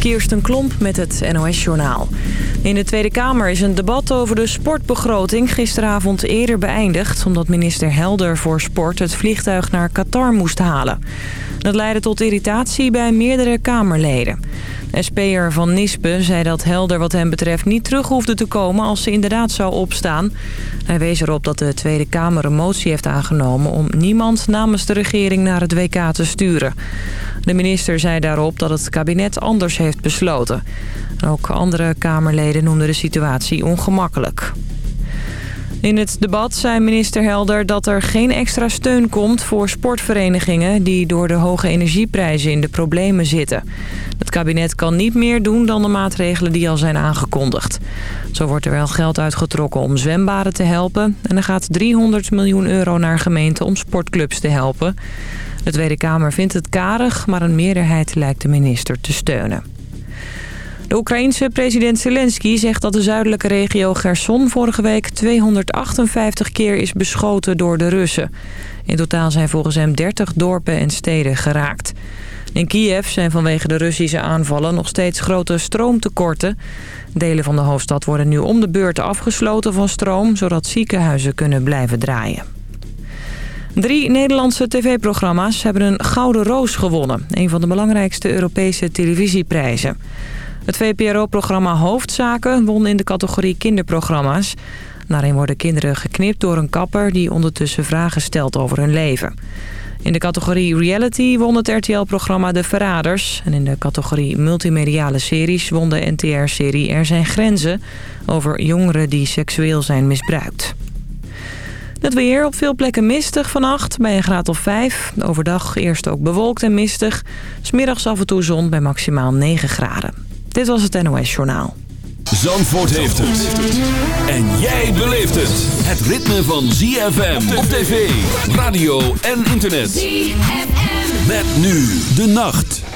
Kirsten Klomp met het NOS-journaal. In de Tweede Kamer is een debat over de sportbegroting gisteravond eerder beëindigd... omdat minister Helder voor sport het vliegtuig naar Qatar moest halen. Dat leidde tot irritatie bij meerdere Kamerleden. SP'er Van Nispen zei dat Helder wat hem betreft niet terug hoefde te komen als ze inderdaad zou opstaan. Hij wees erop dat de Tweede Kamer een motie heeft aangenomen om niemand namens de regering naar het WK te sturen. De minister zei daarop dat het kabinet anders heeft besloten. Ook andere Kamerleden noemden de situatie ongemakkelijk. In het debat zei minister Helder dat er geen extra steun komt voor sportverenigingen die door de hoge energieprijzen in de problemen zitten. Het kabinet kan niet meer doen dan de maatregelen die al zijn aangekondigd. Zo wordt er wel geld uitgetrokken om zwembaden te helpen en er gaat 300 miljoen euro naar gemeenten om sportclubs te helpen. De Tweede Kamer vindt het karig, maar een meerderheid lijkt de minister te steunen. De Oekraïense president Zelensky zegt dat de zuidelijke regio Gerson vorige week 258 keer is beschoten door de Russen. In totaal zijn volgens hem 30 dorpen en steden geraakt. In Kiev zijn vanwege de Russische aanvallen nog steeds grote stroomtekorten. Delen van de hoofdstad worden nu om de beurt afgesloten van stroom... zodat ziekenhuizen kunnen blijven draaien. Drie Nederlandse tv-programma's hebben een Gouden Roos gewonnen. Een van de belangrijkste Europese televisieprijzen. Het VPRO-programma Hoofdzaken won in de categorie kinderprogramma's. Daarin worden kinderen geknipt door een kapper die ondertussen vragen stelt over hun leven. In de categorie reality won het RTL-programma De Verraders. En in de categorie multimediale series won de NTR-serie Er zijn grenzen... over jongeren die seksueel zijn misbruikt. Het weer op veel plekken mistig vannacht, bij een graad of 5. Overdag eerst ook bewolkt en mistig. Smiddags af en toe zon bij maximaal 9 graden. Dit was het NOS Journaal. Zandvoort heeft het. En jij beleeft het. Het ritme van ZFM op tv, radio en internet. ZFM. Met nu de nacht.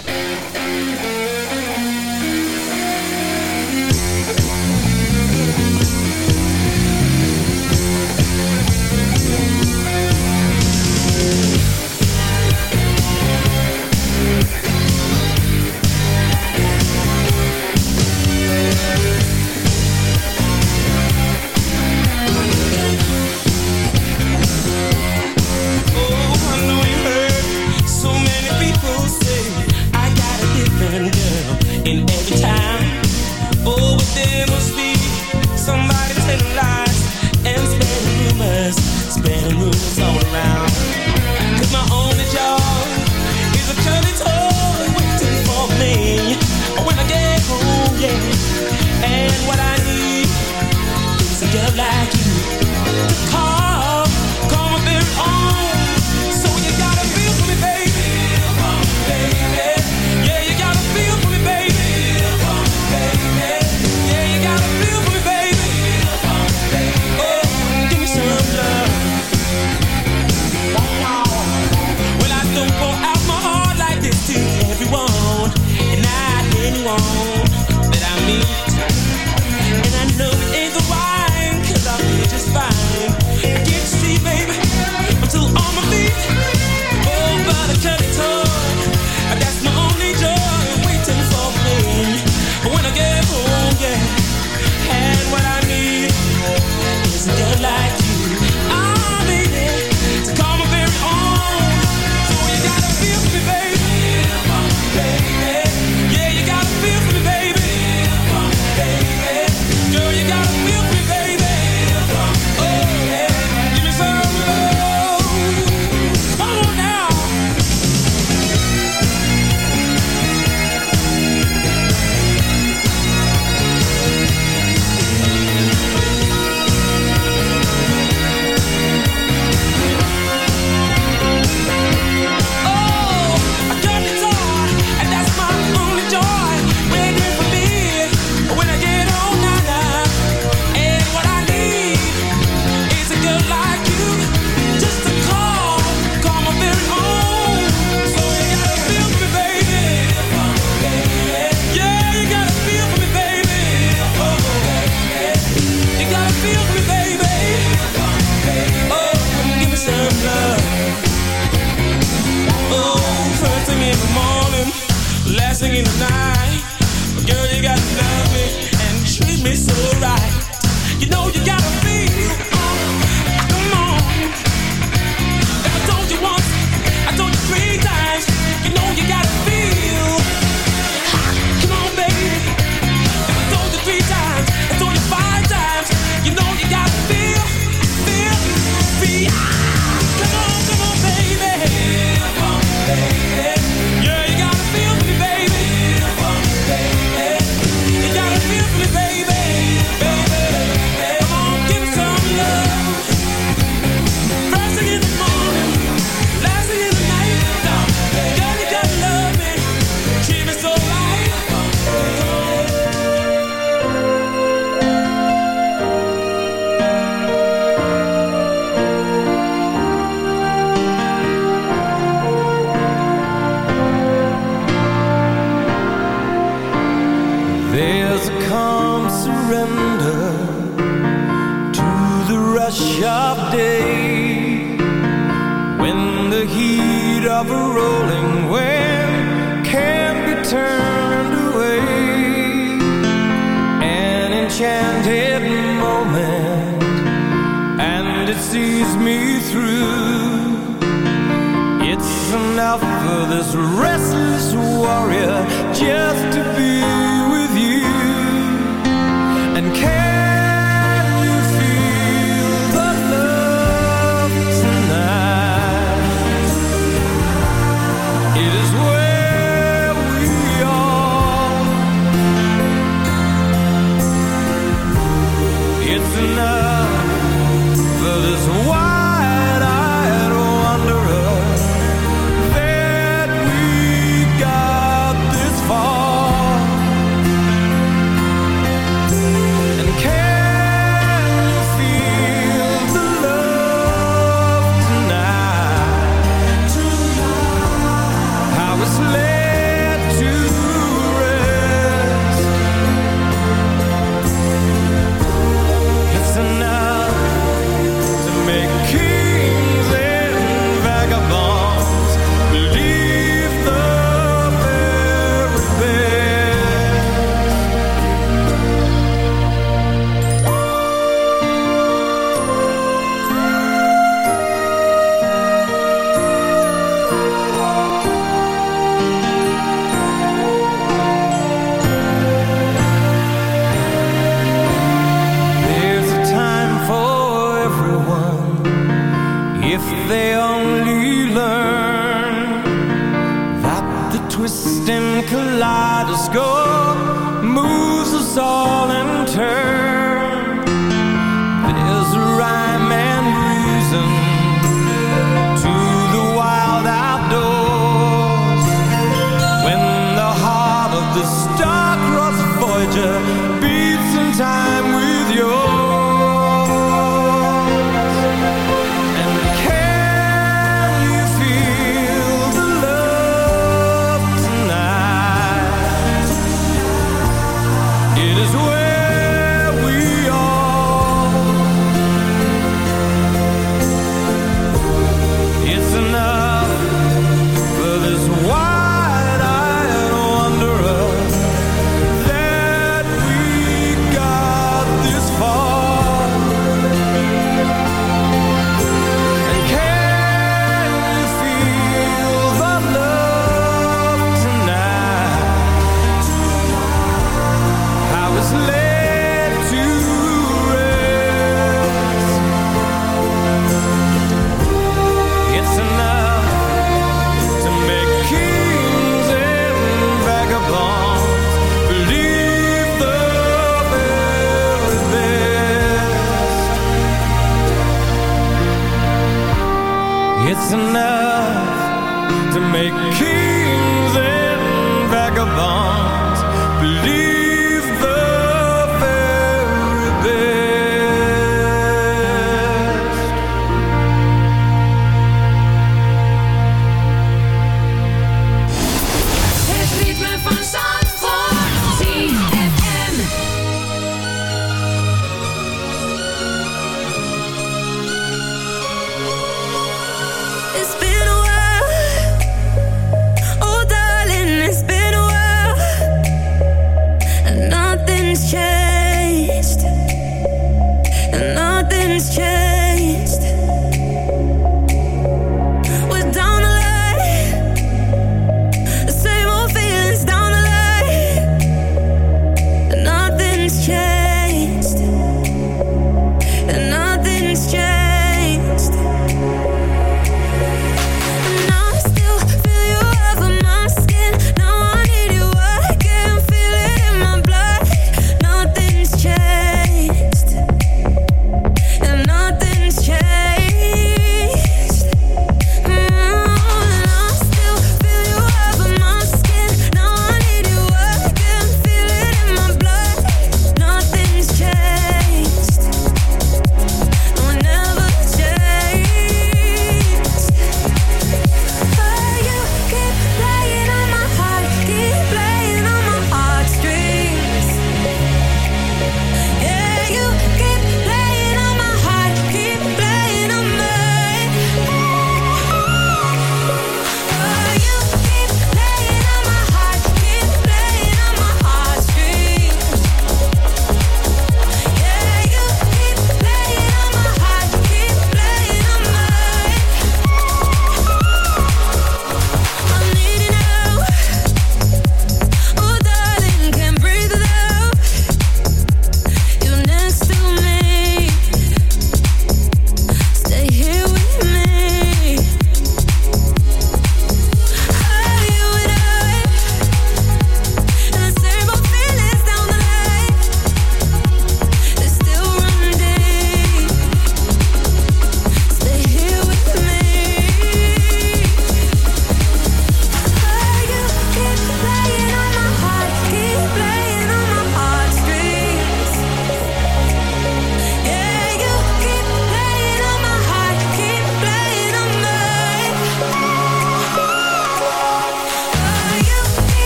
It's enough to make kings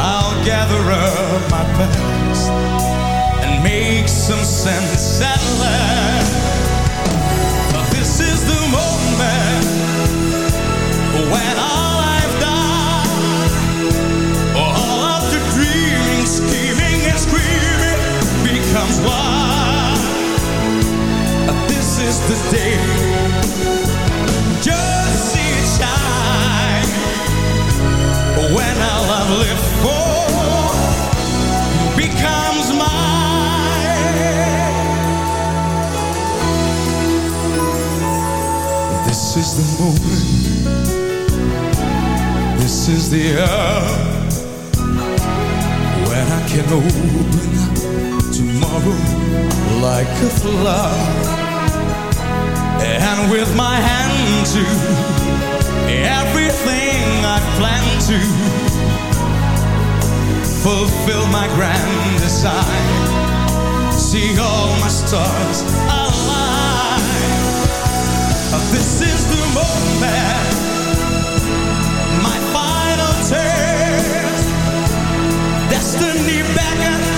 I'll gather up my past and make some sense at last. love. And with my hand to Everything I plan to Fulfill my grand design. See all my stars align. This is the moment My final turn Destiny beckons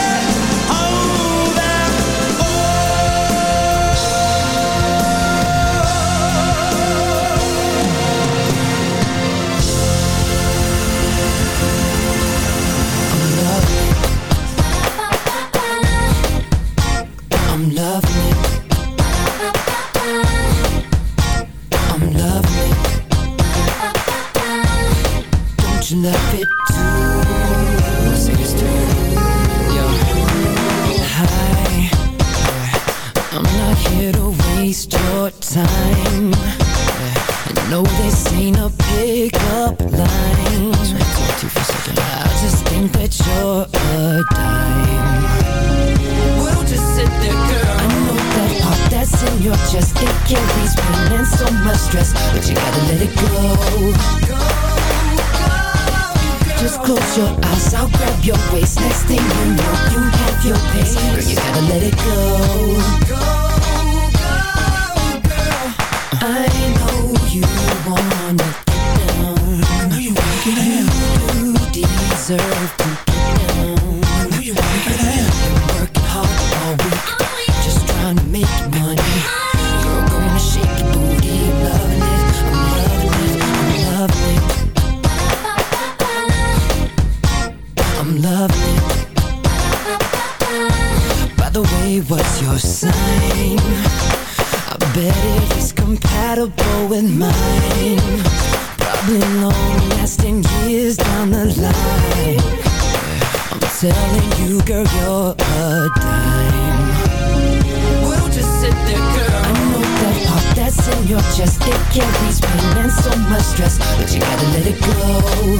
just sit there, girl? I know that that's in your chest. It carries pain and so much stress But you gotta let it go,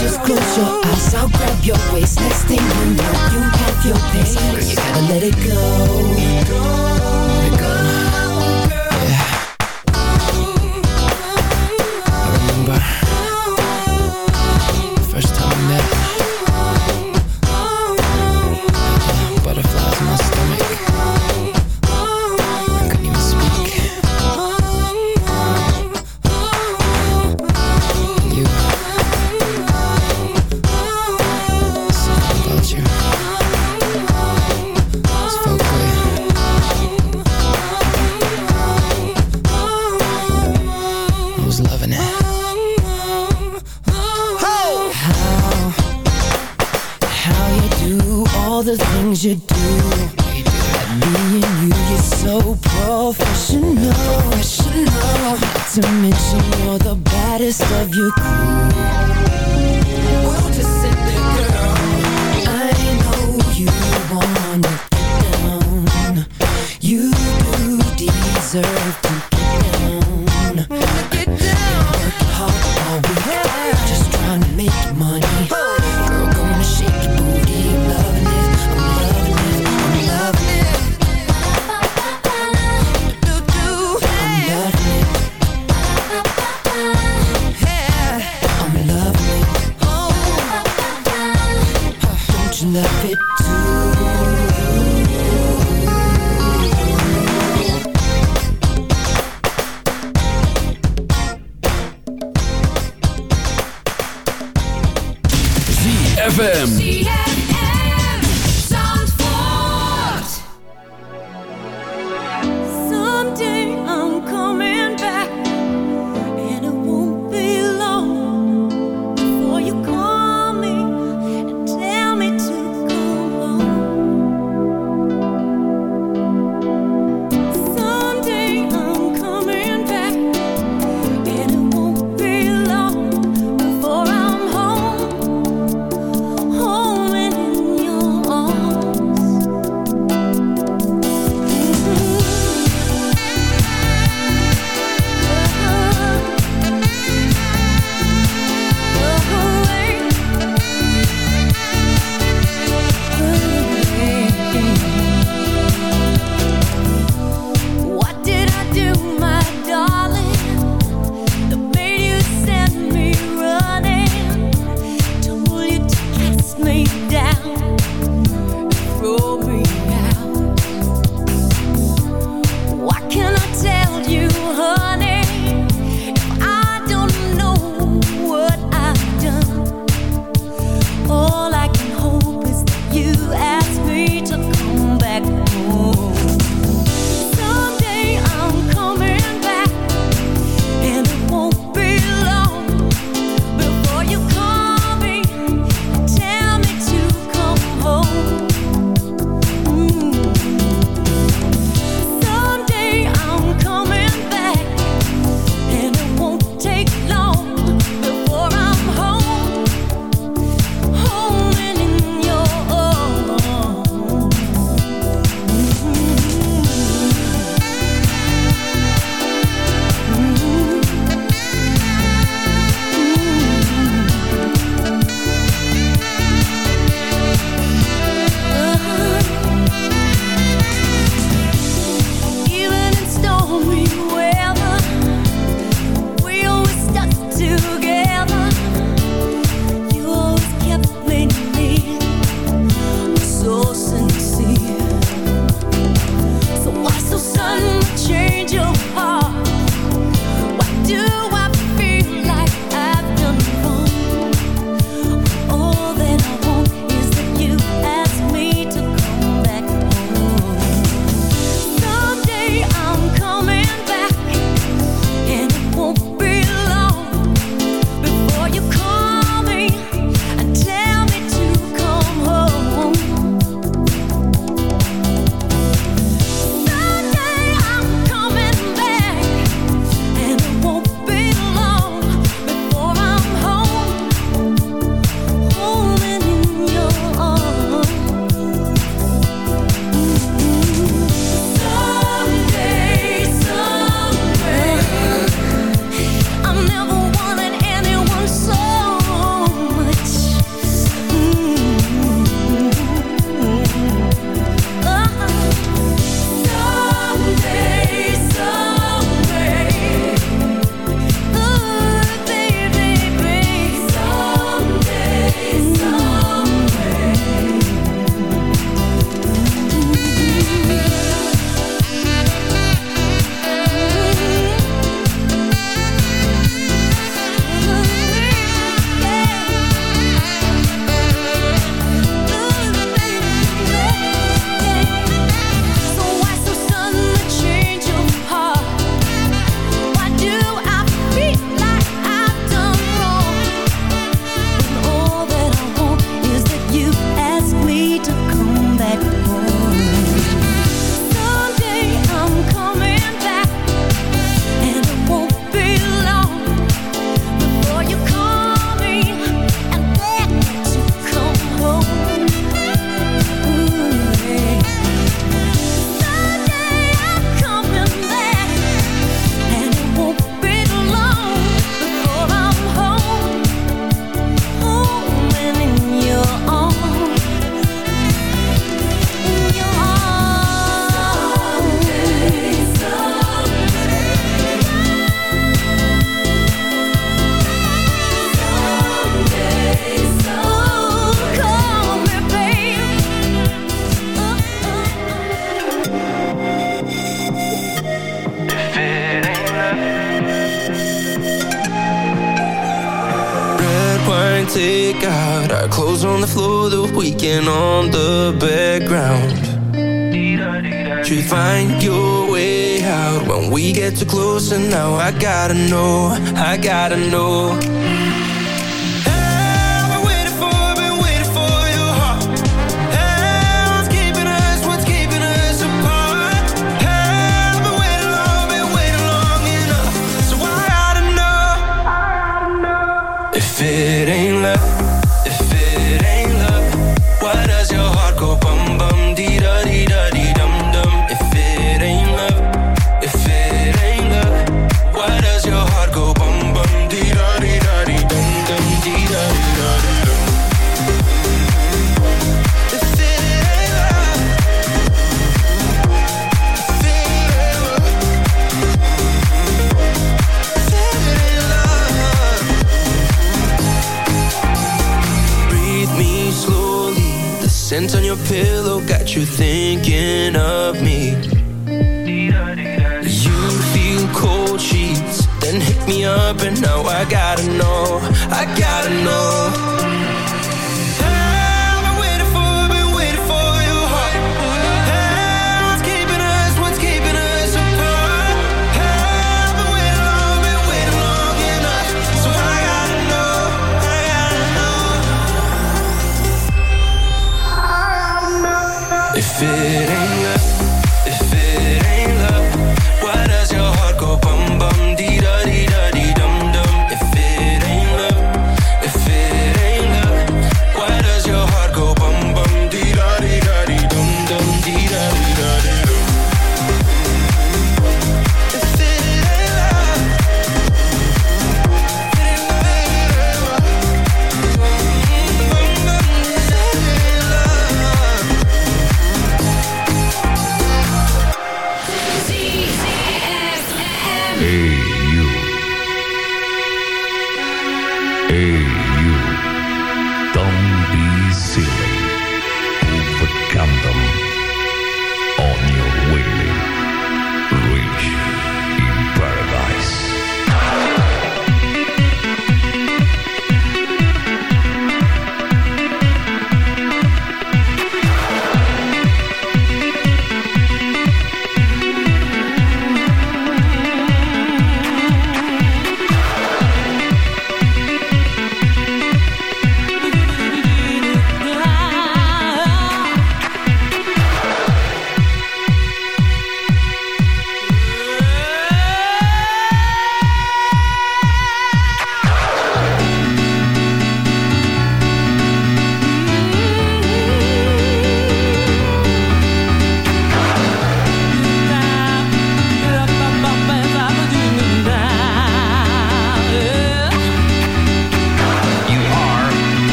Just close your eyes, I'll grab your waist. Next thing you know, you have your pace. But you gotta let it go ZFM.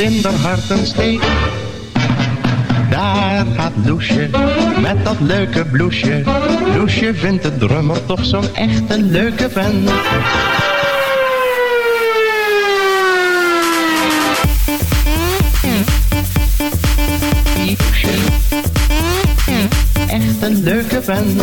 in haar harten steek, Daar gaat Loesje, met dat leuke bloesje. Loesje vindt de drummer toch zo'n echte leuke vent. Loesje, echt een leuke vent.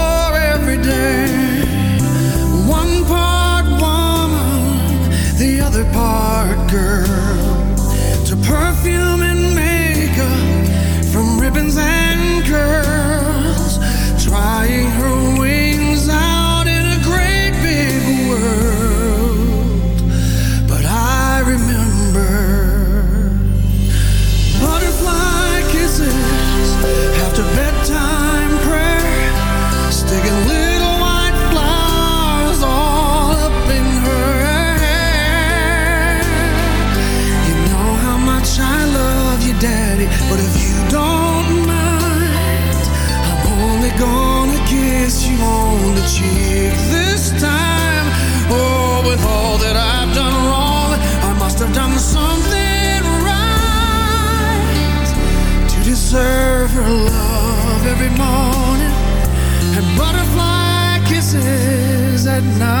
at night.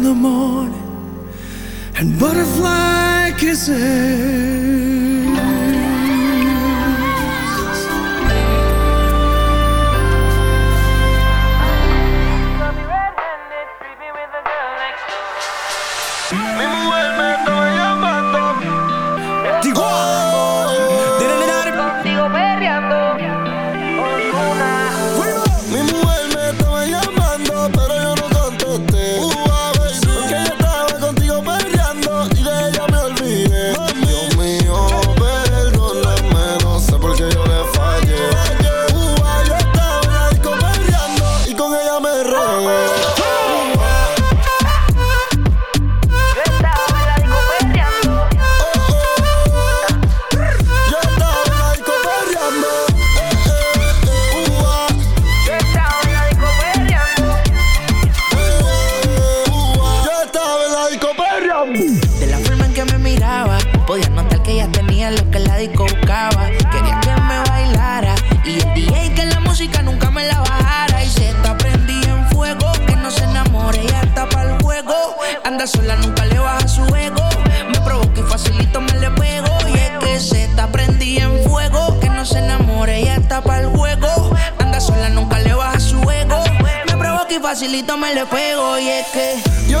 in the morning and butterfly kisses. Digo, digo perreando. todito me le pego y es que yo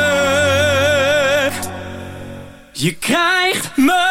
Je krijgt me